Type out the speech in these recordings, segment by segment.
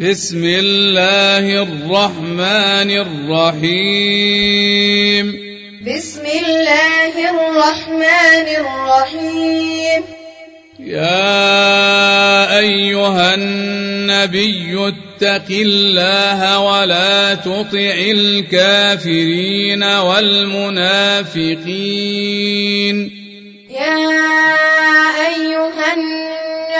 بسم الله الرحمن الرحيم. بسم الله الرحمن الرحيم. يا أيها النبي اتق الله ولا تطع الكافرين والمنافقين. يا أيها النبي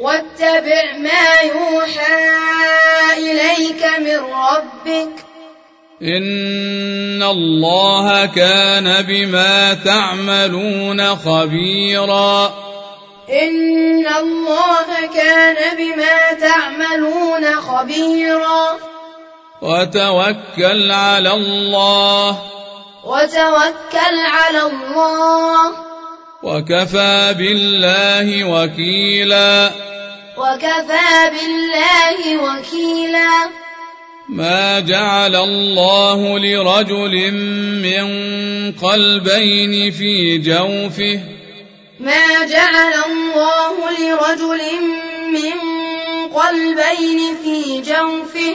واتبع ما يوحى إليك من ربك. إن الله كان بما تعملون خبيرا. إن الله كان بما تعملون خبيرا. وتوكل على الله. وتوكل على الله. وكفى بالله وكيلا. وكفى بالله وكيلا. ما جعل الله لرجل من قلبين في جوفه. ما جعل الله لرجل من قلبين في جوفه.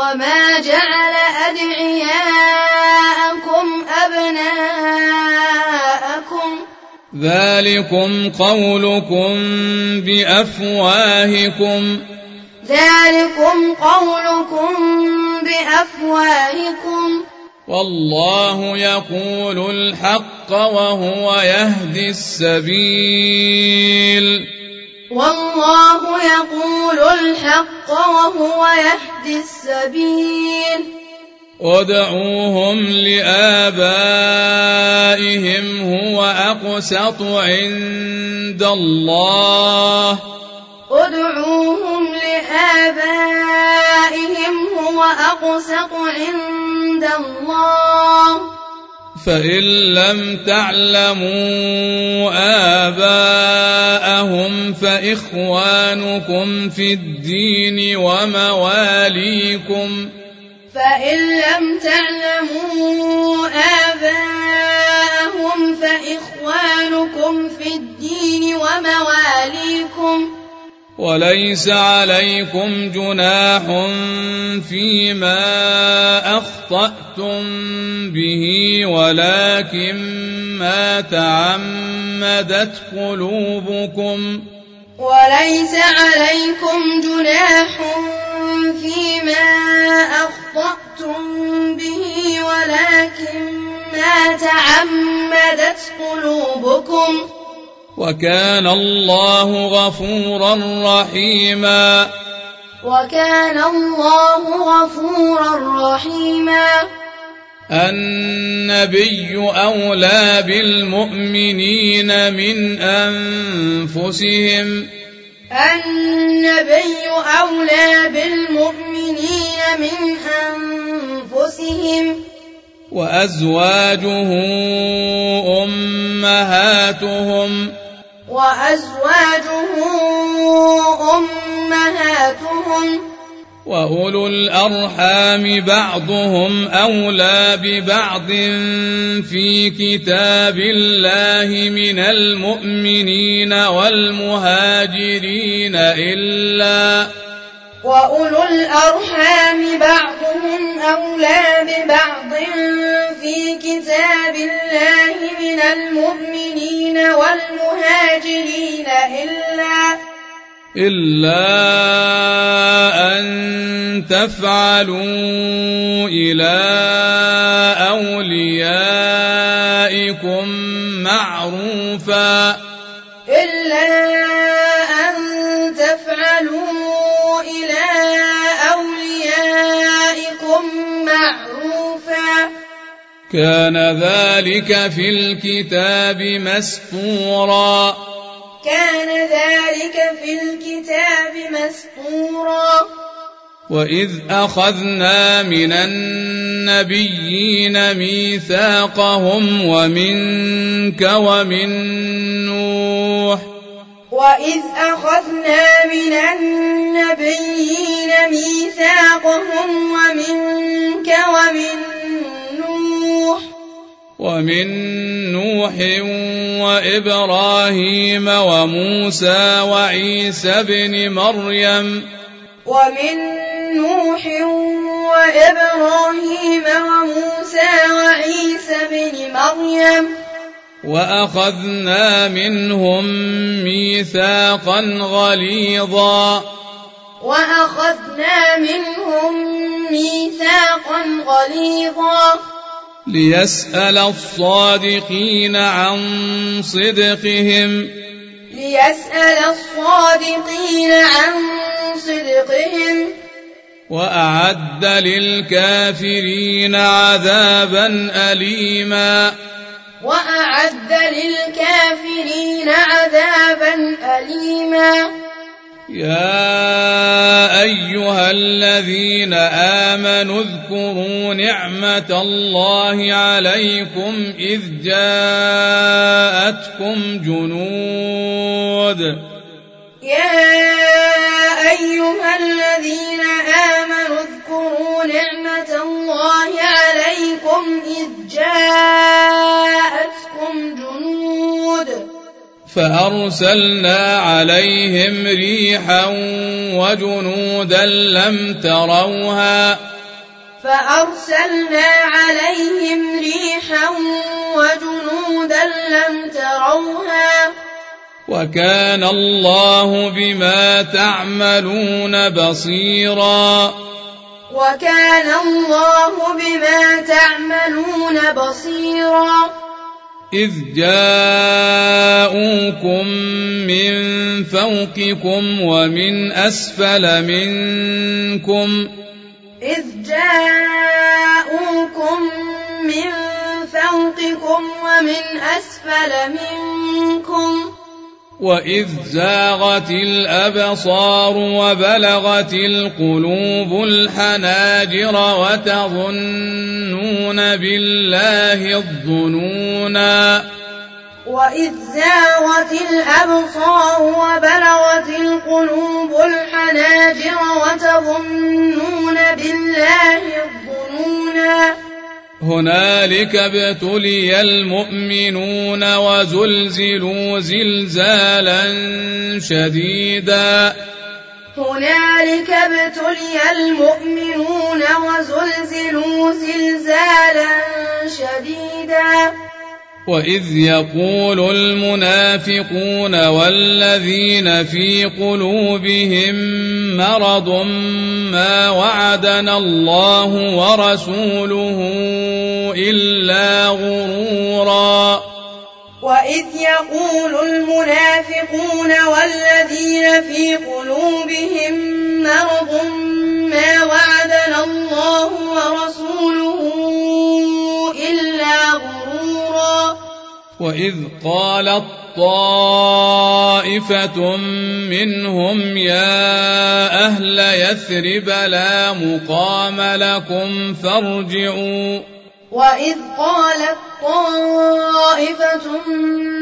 وما جعل أدعياءكم أبناءكم. ذلكم قولكم بأفواهكم. ذلكم قولكم بأفواهكم. والله يقول الحق وهو يهدي السبيل. والله يقول الحق وهو يهدي السبيل. ادعوهم لآبائهم هو أقسط عند الله. ادعوهم لآبائهم هو أقسط عند الله. فإن لم تعلموا آباءهم فإخوانكم في الدين ومواليكم. فإن لم تعلموا آباءهم فإخوانكم في الدين ومواليكم. وليس عليكم جناح فيما أخطأتم به ولكن ما تعمدت قلوبكم. وليس عليكم جناح فيما أخطأتم به ولكن ما تعمدت قلوبكم. وكان الله غفورا رحيما. وكان الله غفورا رحيما. النبي أولى بالمؤمنين من أنفسهم. النبي أولى بالمؤمنين من أنفسهم. وأزواجه أمهاتهم. وأزواجه أمهاتهم وأولو الأرحام بعضهم أولى ببعض في كتاب الله من المؤمنين والمهاجرين إلا وأولو الأرحام بعضهم أولى ببعض في كتاب الله من المؤمنين والمهاجرين إلا إلا أن تفعلوا إلى أوليائكم معروفا كان ذلك في الكتاب مسطورا. كان ذلك في الكتاب مسطورا. وإذ أخذنا من النبيين ميثاقهم ومنك ومن نوح. وإذ أخذنا من النبيين ميثاقهم ومنك ومن نوح ومن نوح وإبراهيم وموسى وعيسى بن مريم. ومن نوح وإبراهيم وموسى وعيسى بن مريم. وأخذنا منهم ميثاقا غليظا. وأخذنا منهم ميثاقا غليظا. ليسأل الصادقين عن صدقهم. ليسأل الصادقين عن صدقهم. وأعد للكافرين عذابا أليما. وأعد للكافرين عذابا أليما. يا أيها الذين آمنوا اذكروا نعمة الله عليكم إذ جاءتكم جنود. يا أيها الذين آمنوا اذكروا نعمة الله عليكم إذ جاءتكم جنود. فأرسلنا عليهم ريحا وجنودا لم تروها. فأرسلنا عليهم ريحا وجنودا لم تروها. وكان الله بما تعملون بصيرا. وكان الله بما تعملون بصيرا. إذ جاءوكم من فوقكم ومن أسفل منكم إذ جاءوكم من فوقكم ومن أسفل منكم وإذ زاغت الأبصار وبلغت القلوب الحناجر وتظنون بالله الظنونا وإذ زاغت الأبصار وبلغت القلوب الحناجر وتظنون بالله الظنونا هنالك ابتلي المؤمنون وزلزلوا زلزالا شديدا. هنالك ابتلي المؤمنون وزلزلوا زلزالا شديدا. وإذ يقول المنافقون والذين في قلوبهم مرض ما وعدنا الله ورسوله إلا غرورا. وإذ يقول المنافقون والذين في قلوبهم مرض ما وعدنا الله ورسوله إلا غرورا. وإذ قالت طائفة منهم يا أهل يثرب لا مقام لكم فارجعوا. وإذ قالت طائفة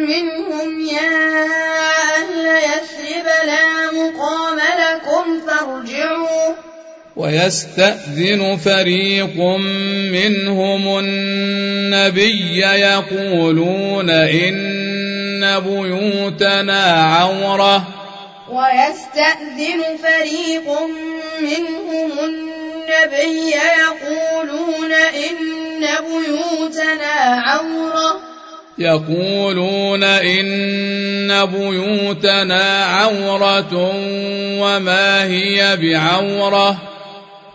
منهم يا أهل يثرب لا مقام لكم فارجعوا. ويستأذن فريق منهم النبي يقولون إن بيوتنا عورة. ويستأذن فريق منهم النبي يقولون إن بيوتنا عورة. يقولون إن بيوتنا عورة وما هي بعورة.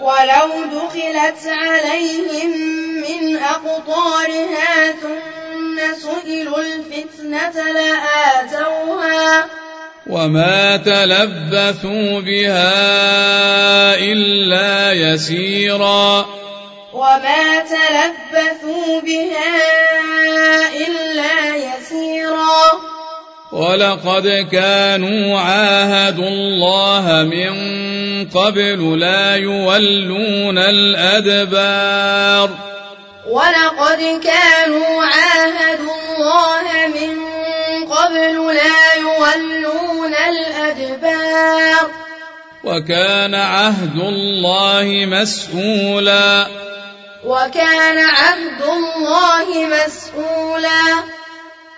ولو دخلت عليهم من أقطارها ثم سئلوا الفتنة لآتوها. وما تلبثوا بها إلا يسيرا. وما تلبثوا بها إلا يسيرا. ولقد كانوا عاهدوا الله من قبل لا يولون الأدبار. ولقد كانوا عاهدوا الله من قبل لا يولون الأدبار. وكان عهد الله مسؤولا. وكان عهد الله مسؤولا.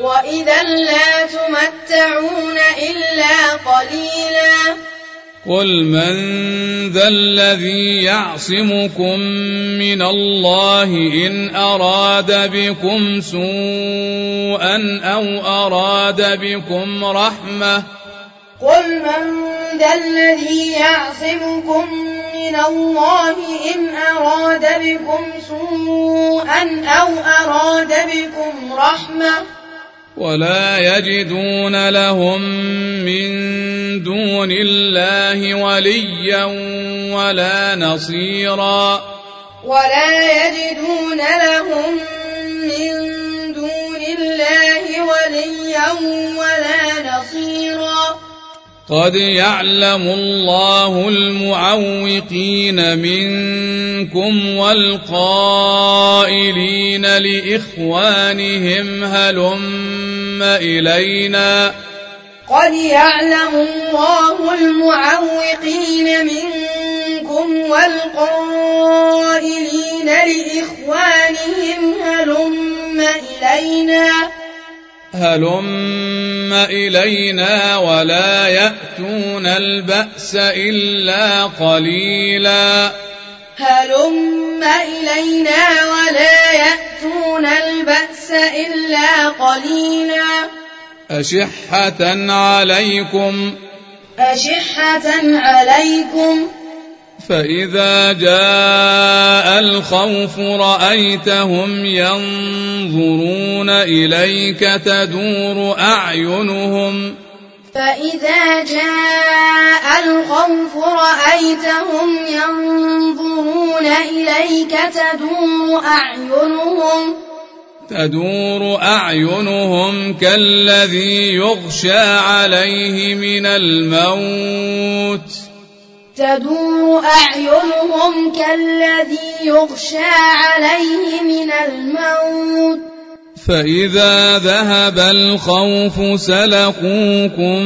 وإذا لا تمتعون إلا قليلا قل من ذا الذي يعصمكم من الله إن أراد بكم سوءا أو أراد بكم رحمة قل من ذا الذي يعصمكم من الله إن أراد بكم سوءا أو أراد بكم رحمة ولا يجدون لهم من دون الله وليا ولا نصيرا. ولا يجدون لهم من دون الله وليا ولا نصيرا. قد يعلم الله المعوقين منكم والقائلين لإخوانهم هلم إلينا قد يعلم الله المعوقين منكم والقائلين لإخوانهم هلم إلينا هلم إلينا ولا يأتون البأس إلا قليلا. هلم إلينا ولا يأتون البأس إلا قليلا. أشحة عليكم. أشحة عليكم. فإذا جاء الخوف رأيتهم ينظرون إليك تدور أعينهم. فإذا جاء الخوف رأيتهم ينظرون إليك تدور أعينهم. تدور أعينهم كالذي يغشى عليه من الموت. تدور أعينهم كالذي يغشى عليه من الموت. فإذا ذهب الخوف سلقوكم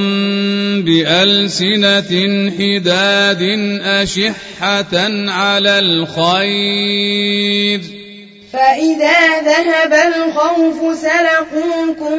بألسنة حداد أشحة على الخير. فإذا ذهب الخوف سلقوكم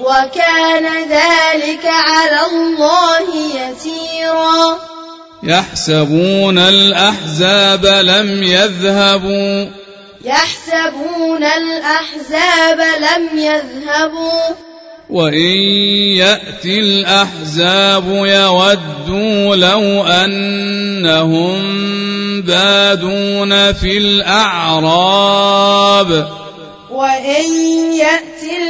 وكان ذلك على الله يسيرا. يحسبون الأحزاب لم يذهبوا. يحسبون الأحزاب لم يذهبوا. وإن يأتي الأحزاب يودوا لو أنهم بادون في الأعراب. وإن يأتي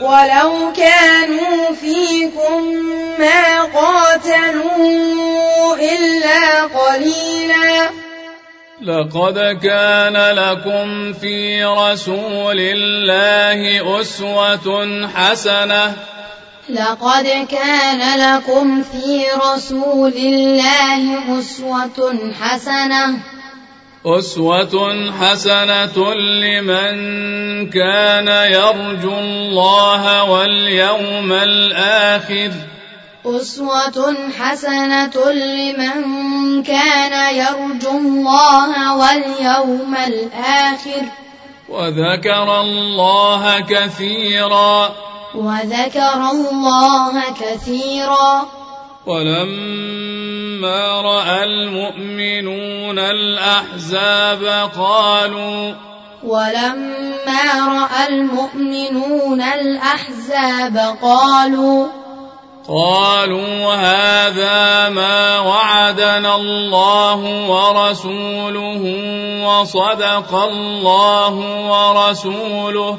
ولو كانوا فيكم ما قاتلوا إلا قليلا. لقد كان لكم في رسول الله أسوة حسنة. لقد كان لكم في رسول الله أسوة حسنة. أسوة حسنة لمن كان يرجو الله واليوم الآخر. أسوة حسنة لمن كان يرجو الله واليوم الآخر. وذكر الله كثيرا. وذكر الله كثيرا. ولما رأى المؤمنون الأحزاب قالوا ولما رأى المؤمنون الأحزاب قالوا قالوا هذا ما وعدنا الله ورسوله وصدق الله ورسوله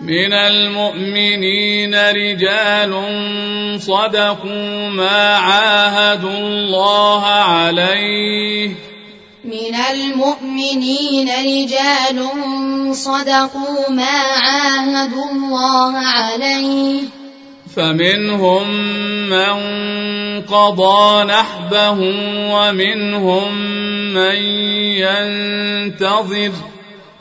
من المؤمنين رجال صدقوا ما عاهدوا الله عليه. من المؤمنين رجال صدقوا ما عاهدوا الله عليه. فمنهم من قضى نحبه ومنهم من ينتظر.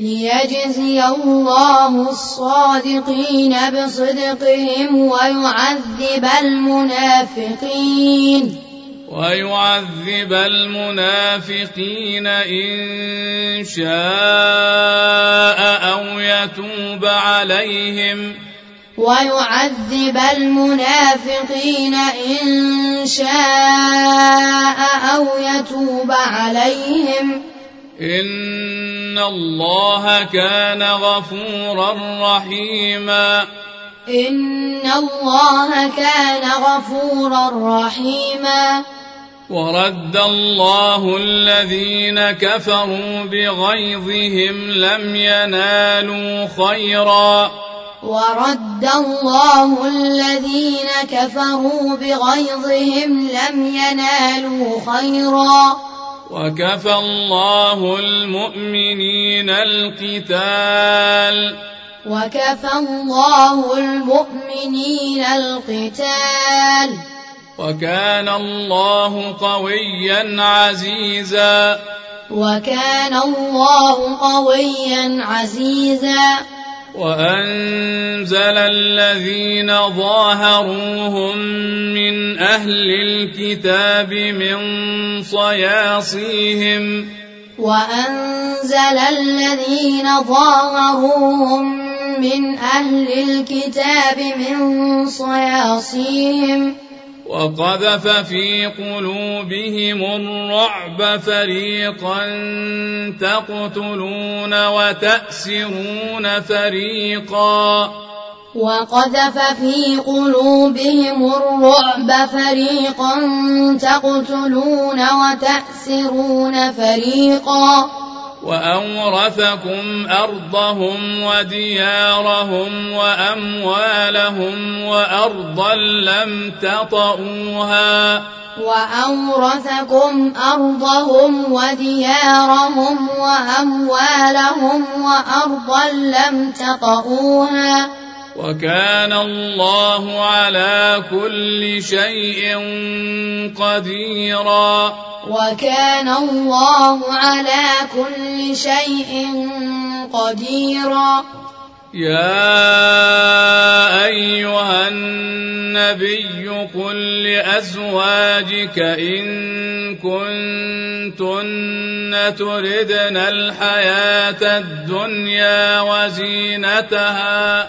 ليجزي الله الصادقين بصدقهم ويعذب المنافقين. ويعذب المنافقين إن شاء أو يتوب عليهم. ويعذب المنافقين إن شاء أو يتوب عليهم. إن الله كان غفورا رحيما إن الله كان غفورا رحيما ورد الله الذين كفروا بغيظهم لم ينالوا خيرا ورد الله الذين كفروا بغيظهم لم ينالوا خيرا وكفى الله المؤمنين القتال. وكفى الله المؤمنين القتال. وكان الله قويا عزيزا. وكان الله قويا عزيزا. وأنزل الذين ظاهروهم من أهل الكتاب من صياصيهم. وأنزل الذين ظاهروهم من أهل الكتاب من صياصيهم. وقذف في قلوبهم الرعب فريقا تقتلون وتأسرون فريقا. وقذف في قلوبهم الرعب فريقا تقتلون وتأسرون فريقا. وأورثكم أرضهم وديارهم وأموالهم وأرضا لم تطئوها وأورثكم أرضهم وديارهم وأموالهم وأرضا لم تطئوها وكان الله على كل شيء قديرا. وكان الله على كل شيء قديرا. يا أيها النبي قل لأزواجك إن كنتن تردن الحياة الدنيا وزينتها.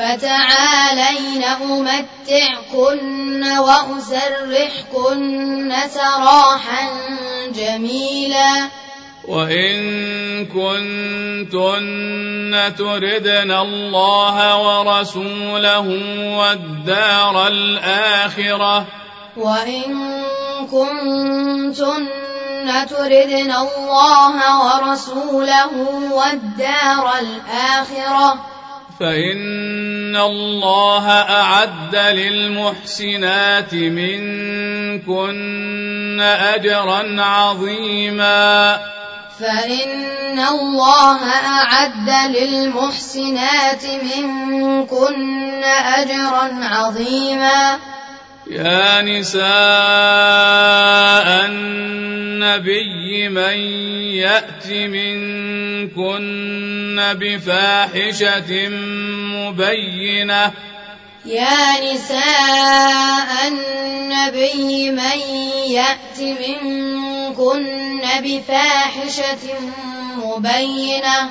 فتعالين أمتعكن وأسرحكن سراحا جميلا. وإن كنتن تردن الله ورسوله والدار الآخرة. وإن كنتن تردن الله ورسوله والدار الآخرة. فإن الله أعد للمحسنات منكن أجرا عظيما. فإن الله أعد للمحسنات منكن أجرا عظيما. يا نساء النبي من يأت منكن بفاحشة مبينة. يا نساء النبي من يأت منكن بفاحشة مبينة.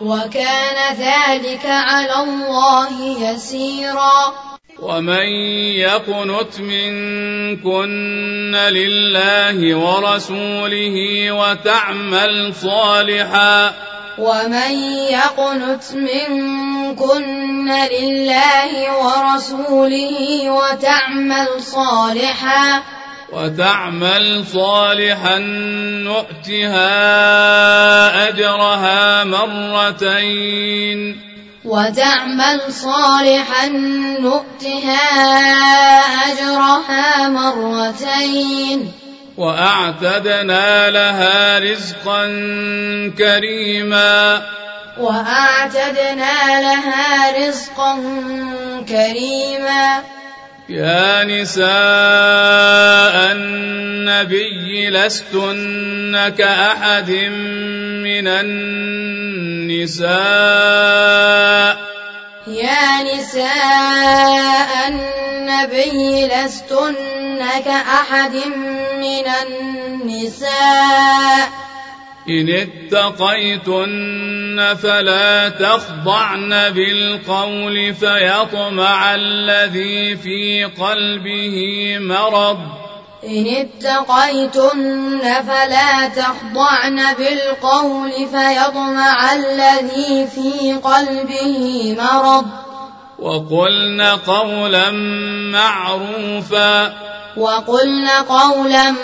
وكان ذلك على الله يسيرا. ومن يقنت منكن لله ورسوله وتعمل صالحا. ومن يقنت منكن لله ورسوله وتعمل صالحا. وتعمل صالحا نؤتها أجرها مرتين. وتعمل صالحا نؤتها أجرها مرتين. وأعتدنا لها رزقا كريما. وأعتدنا لها رزقا كريما. يا نساء النبي لستن كأحد من النساء. يا نساء النبي لستن كأحد من النساء. إن اتقيتن فلا تخضعن بالقول فيطمع الذي في قلبه مرض. إن اتقيتن فلا تخضعن بالقول فيطمع الذي في قلبه مرض. وقلن قولا معروفا. وقلن قولا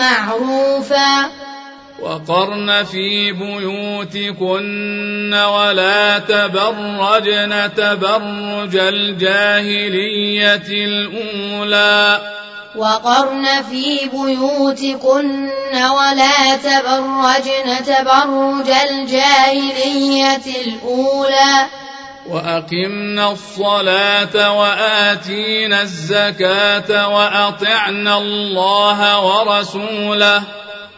معروفا. وقرن في بيوتكن ولا تبرجن تبرج الجاهلية الأولى. وقرن في بيوتكن ولا تبرجن تبرج الجاهلية الأولى. وأقمنا الصلاة وآتينا الزكاة وأطعنا الله ورسوله.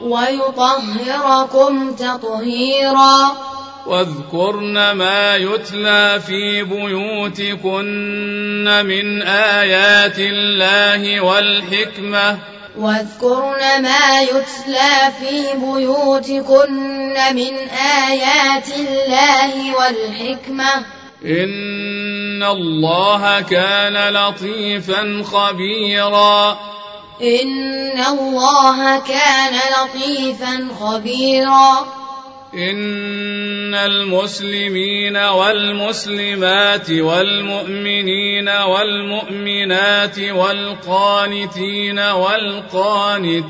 ويطهركم تطهيرا. واذكرن ما يتلى في بيوتكن من آيات الله والحكمة. واذكرن ما يتلى في بيوتكن من آيات الله والحكمة. إن الله كان لطيفا خبيرا. إن الله كان لطيفا خبيرا. إن المسلمين والمسلمات والمؤمنين والمؤمنات والقانتين والقانتات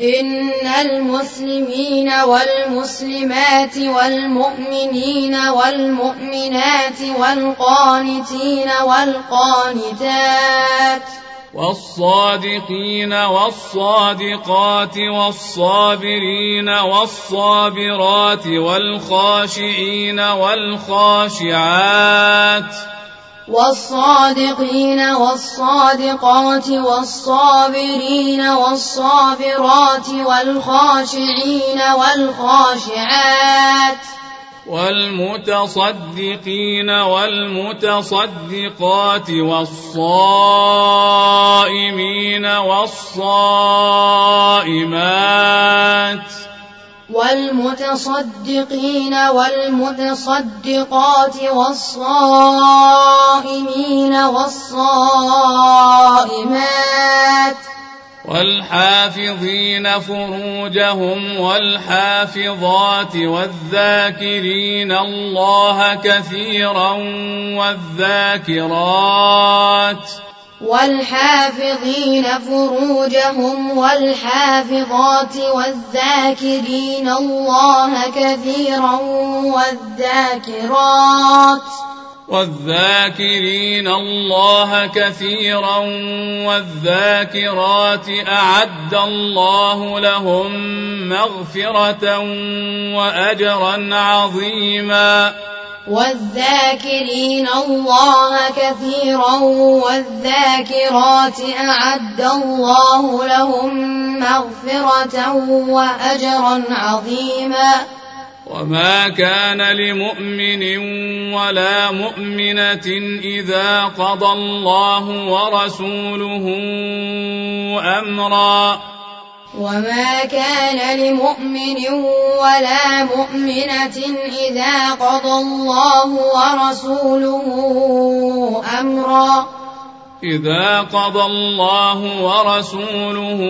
إن المسلمين والمسلمات والمؤمنين والمؤمنات والقانتين والقانتات والصادقين والصادقات والصابرين والصابرات والخاشعين والخاشعات والصادقين والصادقات والصابرين والصابرات والخاشعين والخاشعات والمتصدقين والمتصدقات والصائمين والصائمات والمتصدقين والمتصدقات والصائمين والصائمات والحافظين فروجهم والحافظات والذاكرين الله كثيرا والذاكرات والحافظين فروجهم والحافظات والذاكرين الله كثيرا والذاكرات والذاكرين الله كثيرا والذاكرات أعد الله لهم مغفرة وأجرا عظيما. والذاكرين الله كثيرا والذاكرات أعد الله لهم مغفرة وأجرا عظيما. وما كان لمؤمن ولا مؤمنة إذا قضى الله ورسوله أمرا. وما كان لمؤمن ولا مؤمنة إذا قضى الله ورسوله أمرا. إذا قضى الله ورسوله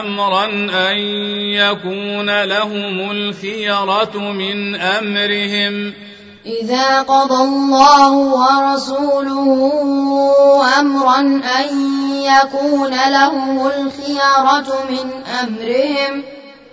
أمرا أن يكون لهم الخيرة من أمرهم. إذا قضى الله ورسوله أمرا أن يكون لهم الخيرة من أمرهم.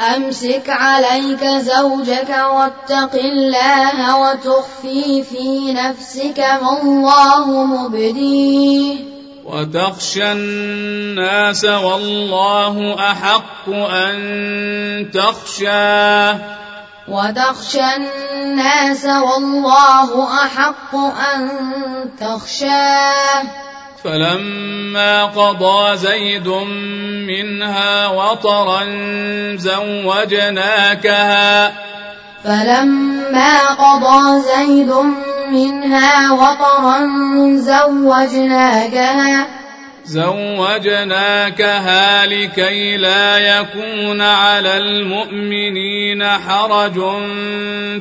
أمسك عليك زوجك واتق الله وتخفي في نفسك ما الله مبديه. وتخشى الناس والله أحق أن تخشاه. وتخشى الناس والله أحق أن تخشاه. فلما قضى زيد منها وطرا زوجناكها. فلما قضى زيد منها وطرا زوجناكها. زوجناكها لكي لا يكون على المؤمنين حرج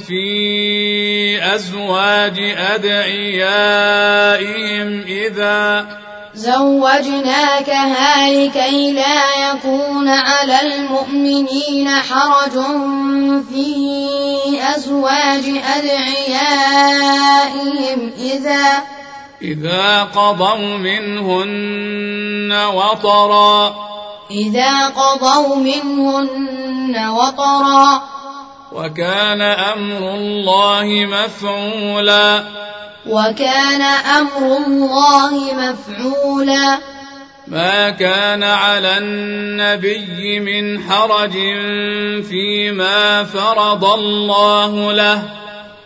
في أزواج أدعيائهم إذا زوجناكها لكي لا يكون على المؤمنين حرج في أزواج أدعيائهم إذا إذا قضوا منهن وطرا. إذا قضوا منهن وطرا. وكان أمر الله مفعولا. وكان أمر الله مفعولا. ما كان على النبي من حرج فيما فرض الله له.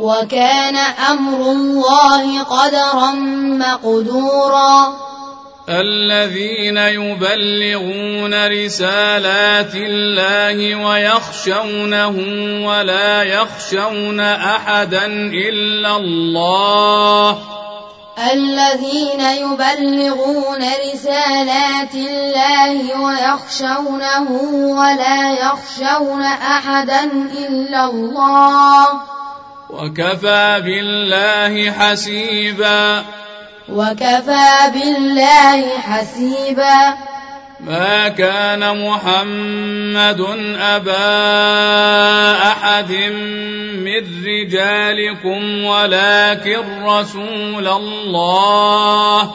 وكان أمر الله قدرا مقدورا. الذين يبلغون رسالات الله ويخشونه ولا يخشون أحدا إلا الله. الذين يبلغون رسالات الله ويخشونه ولا يخشون أحدا إلا الله. وكفى بالله حسيبا. وكفى بالله حسيبا. ما كان محمد أبا أحد من رجالكم ولكن رسول الله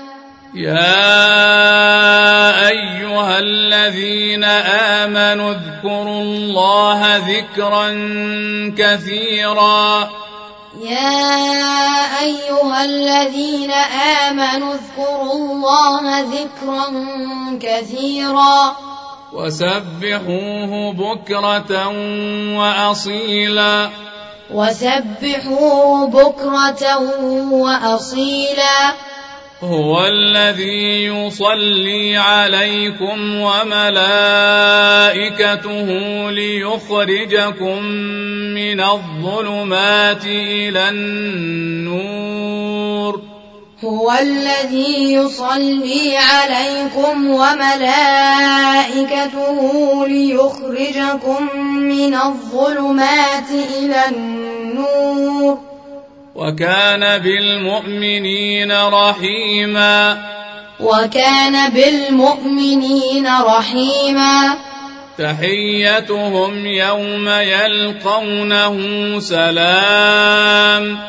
يا أيها الذين آمنوا اذكروا الله ذكرا كثيرا. يا أيها الذين آمنوا اذكروا الله ذكرا كثيرا. وسبحوه بكرة وأصيلا. وسبحوه بكرة وأصيلا. هو الذي يصلي عليكم وملائكته ليخرجكم من الظلمات إلى النور. هو الذي يصلي عليكم وملائكته ليخرجكم من الظلمات إلى النور. وكان بالمؤمنين رحيما. وكان بالمؤمنين رحيما. تحيتهم يوم يلقونه سلام.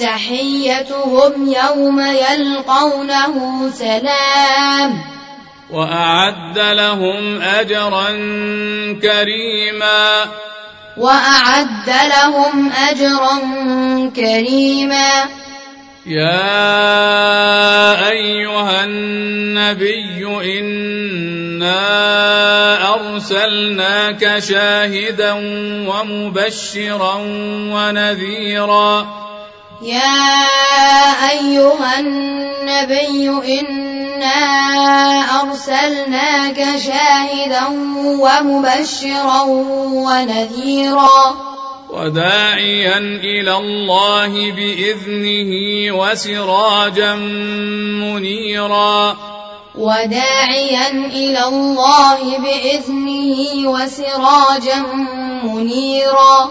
تحيتهم يوم يلقونه سلام. وأعد لهم أجرا كريما. وأعد لهم أجرا كريما. يا أيها النبي إنا أرسلناك شاهدا ومبشرا ونذيرا. يا أيها النبي إنا أرسلناك شاهدا ومبشرا ونذيرا وداعيا إلى الله باذنه وسراجا منيرا وداعيا إلى الله باذنه وسراجا منيرا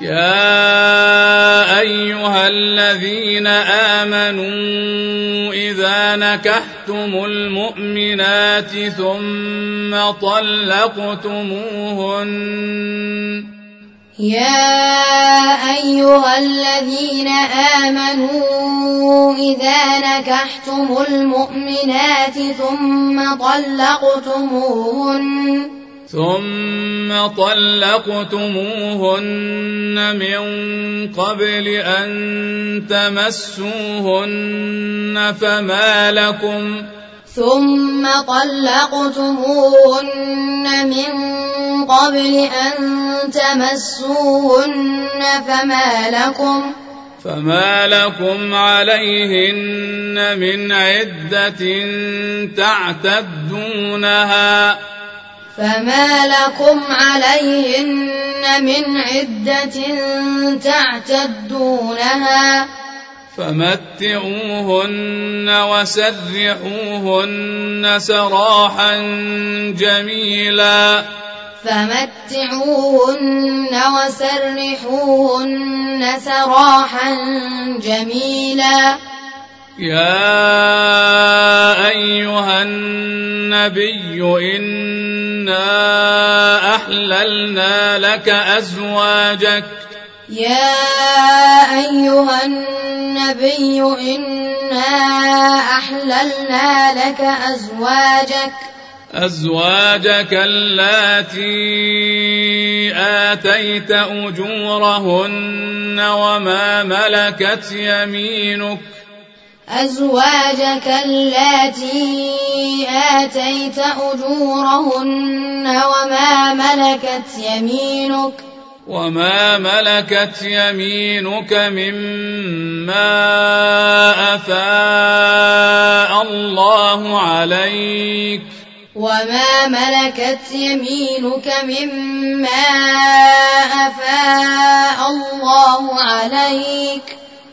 يا أيها الذين آمنوا إذا نكحتم المؤمنات ثم طلقتموهن. يا أيها الذين آمنوا إذا نكحتم المؤمنات ثم طلقتموهن ثم طلقتموهن من قبل أن تمسوهن فما لكم ثم طلقتموهن من قبل أن تمسوهن فما لكم فما لكم عليهن من عدة تعتدونها فما لكم عليهن من عدة تعتدونها. فمتعوهن وسرحوهن سراحا جميلا. فمتعوهن وسرحوهن سراحا جميلا. يا أيها النبي إنا أحللنا لك أزواجك. يا أيها النبي إنا أحللنا لك أزواجك. أزواجك اللاتي آتيت أجورهن وما ملكت يمينك. أزواجك اللاتي آتيت أجورهن وما ملكت يمينك وما ملكت يمينك مما أفاء الله عليك. وما ملكت يمينك مما أفاء الله عليك.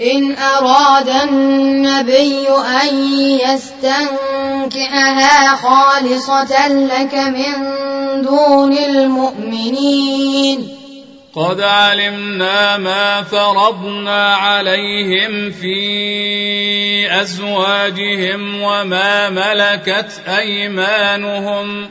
إن أراد النبي أن يستنكحها خالصة لك من دون المؤمنين. قد علمنا ما فرضنا عليهم في أزواجهم وما ملكت أيمانهم.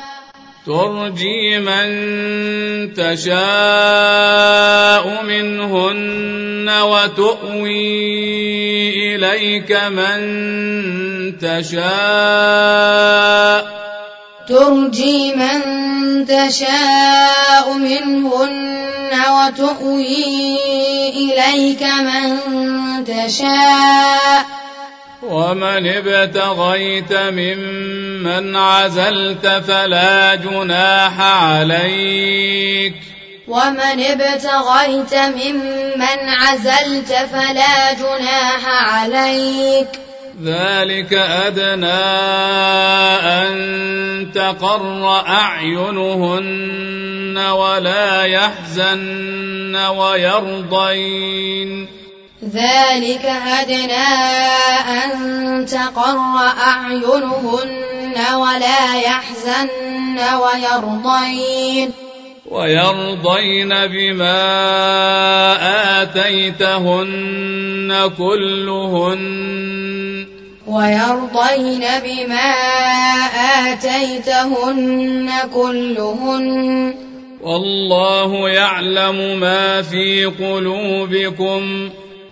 ترجي من تشاء منهن وتؤوي إليك من تشاء. ترجي من تشاء منهن وتؤوي إليك من تشاء. ومن ابتغيت ممن عزلت فلا جناح عليك. ومن ابتغيت ممن عزلت فلا جناح عليك. ذلك أدنى أن تقر أعينهن ولا يحزن ويرضين. ذلك أدنى أن تقر أعينهن ولا يحزن ويرضين. ويرضين بما آتيتهن كلهن. ويرضين بما آتيتهن كلهن. والله يعلم ما في قلوبكم.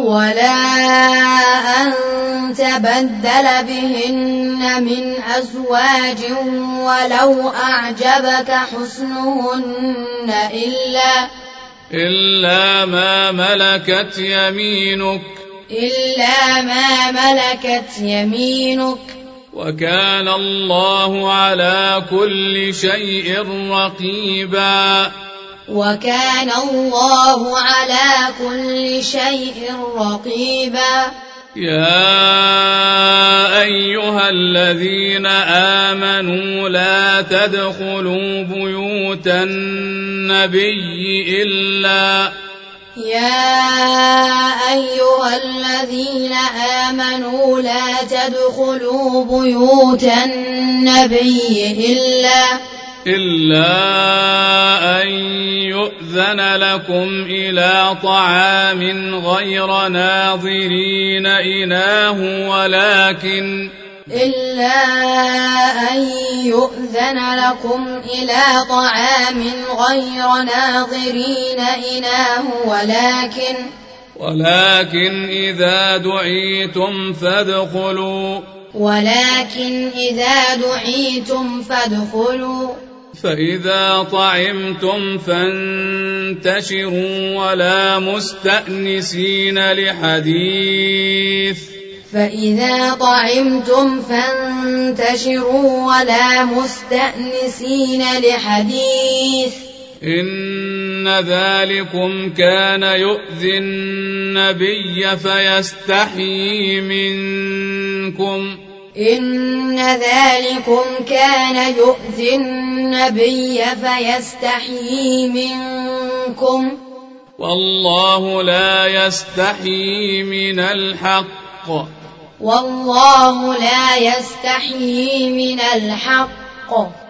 ولا أن تبدل بهن من أزواج ولو أعجبك حسنهن إلا إلا ما ملكت يمينك إلا ما ملكت يمينك وكان الله على كل شيء رقيبا وكان الله على كل شيء رقيبا. يا أيها الذين آمنوا لا تدخلوا بيوت النبي إلا يا أيها الذين آمنوا لا تدخلوا بيوت النبي إلا إلا أن يؤذن لكم إلى طعام غير ناظرين إناه ولكن إلا أن يؤذن لكم إلى طعام غير ناظرين إناه ولكن ولكن إذا دعيتم فادخلوا ولكن إذا دعيتم فادخلوا فإذا طعمتم فانتشروا ولا مستأنسين لحديث. فإذا طعمتم فانتشروا ولا مستأنسين لحديث. إن ذلكم كان يؤذي النبي فيستحيي منكم. إن ذلكم كان يؤذي النبي فيستحيي منكم. والله لا يستحيي من الحق. والله لا يستحيي من الحق.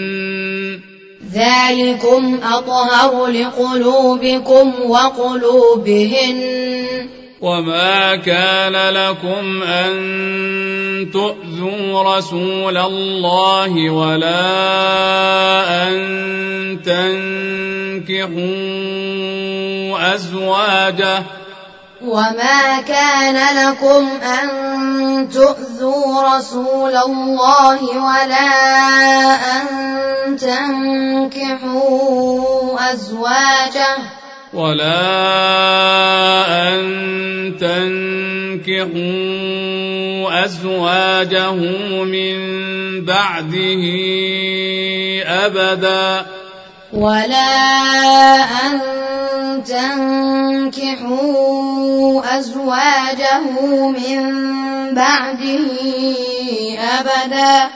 ذلكم أطهر لقلوبكم وقلوبهن. وما كان لكم أن تؤذوا رسول الله ولا أن تنكحوا أزواجه وما كان لكم أن تؤذوا رسول الله ولا أن تنكحوا أزواجه ولا أن تنكحوا أزواجه من بعده أبدا ولا أن تنكحوا أزواجه من بعده أبدا.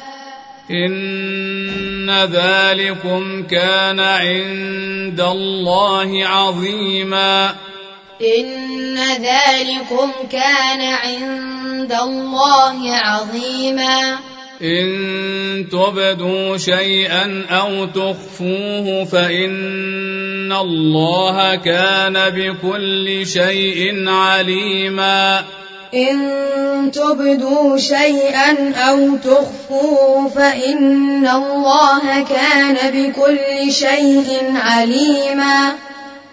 إن ذلكم كان عند الله عظيما. إن ذلكم كان عند الله عظيما. إن تبدوا شيئا أو تخفوه فإن الله كان بكل شيء عليما. إن تبدوا شيئا أو تخفوه فإن الله كان بكل شيء عليما.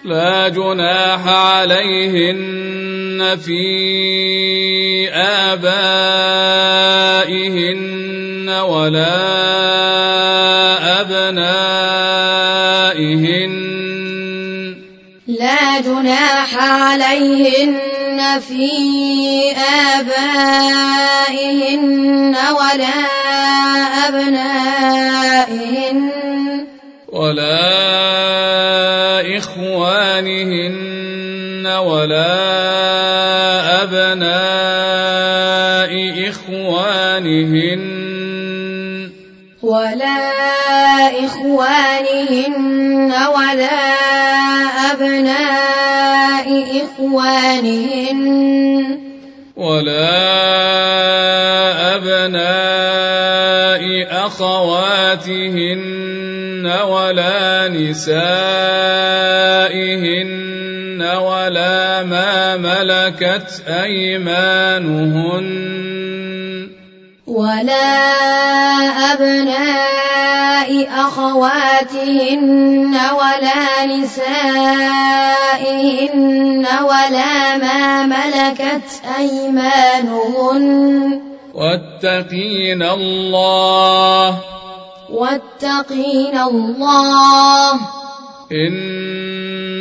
لا جناح عليهن في آبائهن ولا أبنائهن لا جناح عليهن في آبائهن ولا أبنائهن ولا إخوانهن ولا أبناء إخوانهن. ولا إخوانهن ولا أبناء إخوانهن. ولا أبناء أخواتهن ولا نسائهن. ولا ما ملكت أيمانهن. ولا أبناء أخواتهن ولا نسائهن ولا ما ملكت أيمانهن. واتقين الله. واتقين الله. إن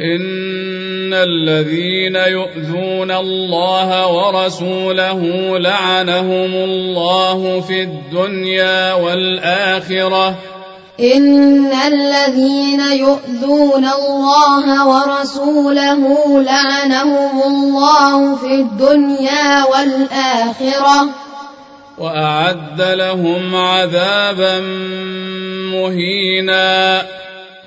إن الذين يؤذون الله ورسوله لعنهم الله في الدنيا والآخرة إن الذين يؤذون الله ورسوله لعنهم الله في الدنيا والآخرة وأعد لهم عذابا مهينا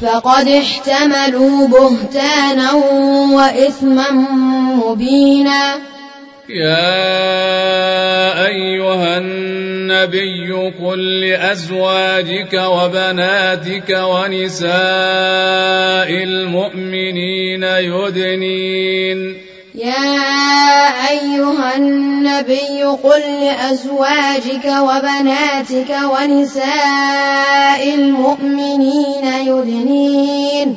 فقد احتملوا بهتانا وإثما مبينا. يا أيها النبي قل لأزواجك وبناتك ونساء المؤمنين يدنين يا أيها النبي قل لأزواجك وبناتك ونساء المؤمنين يدنين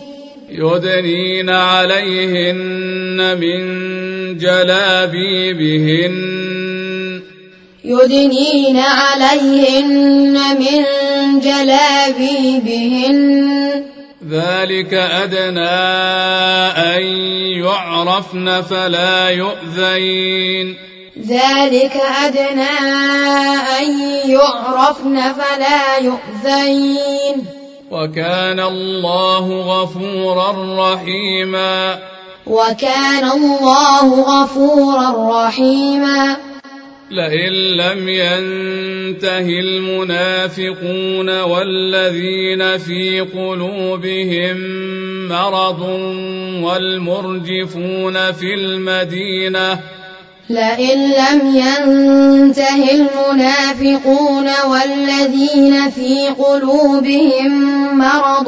يدنين عليهن من جلابيبهن. يدنين عليهن من جلابيبهن. ذلك أدنى أن يعرفن فلا يؤذين. ذلك أدنى أن يعرفن فلا يؤذين. وكان الله غفورا رحيما. وكان الله غفورا رحيما. لئن لم ينته المنافقون والذين في قلوبهم مرض والمرجفون في المدينة لئن لم ينته المنافقون والذين في قلوبهم مرض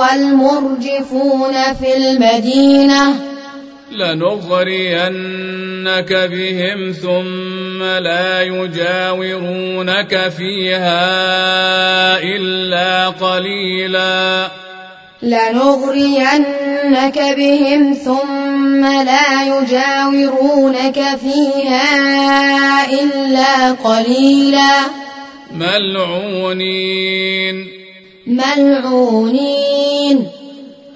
والمرجفون في المدينة لنغرينك بهم ثم لا يجاورونك فيها إلا قليلا. لنغرينك بهم ثم لا يجاورونك فيها إلا قليلا. ملعونين. ملعونين.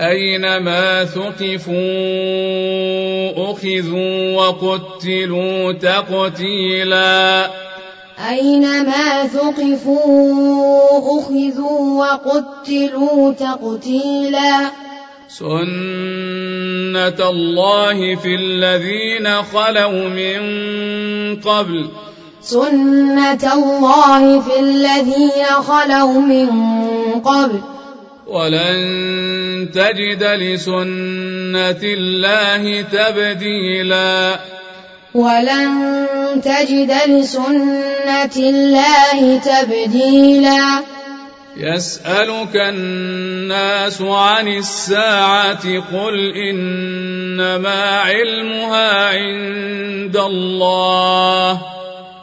أينما ثقفوا أخذوا وقتلوا تقتيلا أينما ثقفوا أخذوا وقتلوا تقتيلا سنة الله في الذين خلوا من قبل سنة الله في الذين خلوا من قبل ولن تجد لسنة الله تبديلا. ولن تجد لسنة الله تبديلا. يسألك الناس عن الساعة قل إنما علمها عند الله.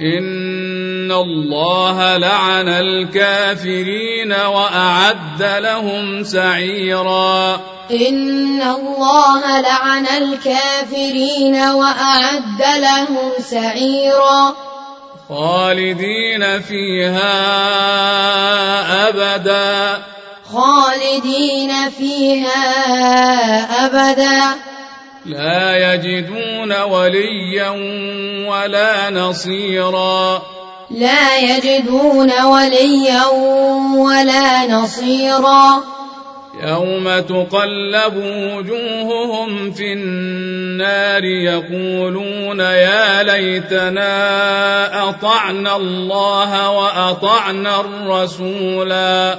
إن الله لعن الكافرين وأعد لهم سعيرا إن الله لعن الكافرين وأعد لهم سعيرا خالدين فيها أبدا خالدين فيها أبدا لا يجدون وليا ولا نصيرا. لا يجدون وليا ولا نصيرا. يوم تقلب وجوههم في النار يقولون يا ليتنا أطعنا الله وأطعنا الرسولا.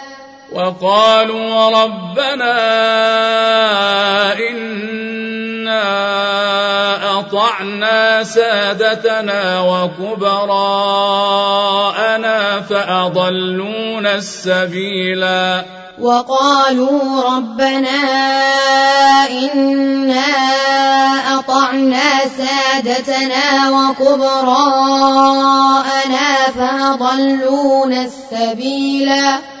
وقالوا ربنا إنا أطعنا سادتنا وكبراءنا فأضلونا السبيلا. وقالوا ربنا إنا أطعنا سادتنا وكبراءنا فأضلونا السبيلا.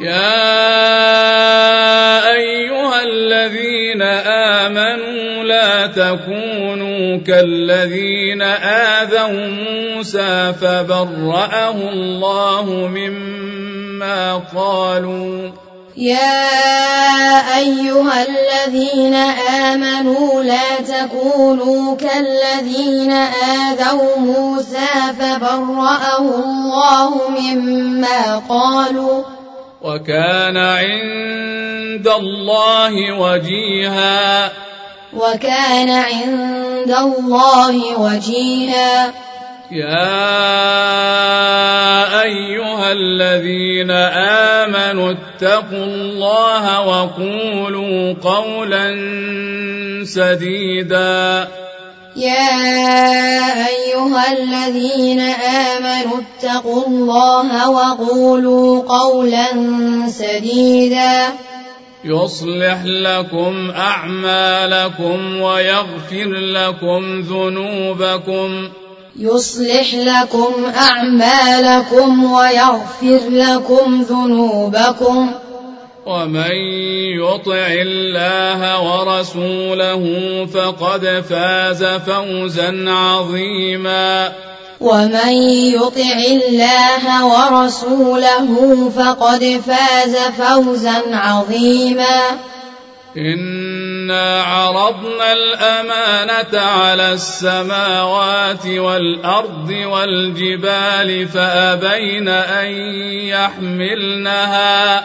يا أيها الذين آمنوا لا تكونوا كالذين آذوا موسى فبرأه الله مما قالوا. يا أيها الذين آمنوا لا تكونوا كالذين آذوا موسى فبرأه الله مما قالوا. وكان عند الله وجيها. وكان عند الله وجيها. يا أيها الذين آمنوا اتقوا الله وقولوا قولا سديدا. يا أيها الذين آمنوا اتقوا الله وقولوا قولا سديدا. يصلح لكم أعمالكم ويغفر لكم ذنوبكم. يصلح لكم أعمالكم ويغفر لكم ذنوبكم. ومن يطع الله ورسوله فقد فاز فوزا عظيما. ومن يطع الله ورسوله فقد فاز فوزا عظيما. إنا عرضنا الأمانة على السماوات والأرض والجبال فأبين أن يحملنها.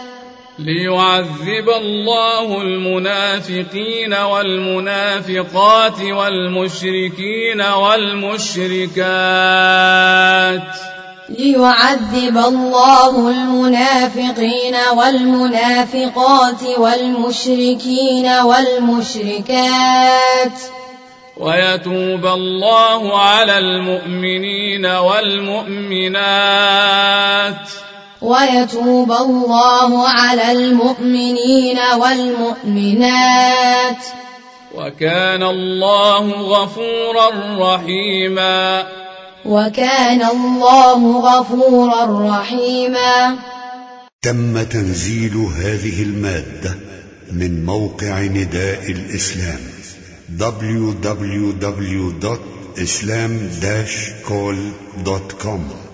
ليعذب الله المنافقين والمنافقات والمشركين والمشركات. ليعذب الله المنافقين والمنافقات والمشركين والمشركات. ويتوب الله على المؤمنين والمؤمنات. ويتوب الله على المؤمنين والمؤمنات. وكان الله غفورا رحيما. وكان الله غفورا رحيما. تم تنزيل هذه المادة من موقع نداء الإسلام www.islam-call.com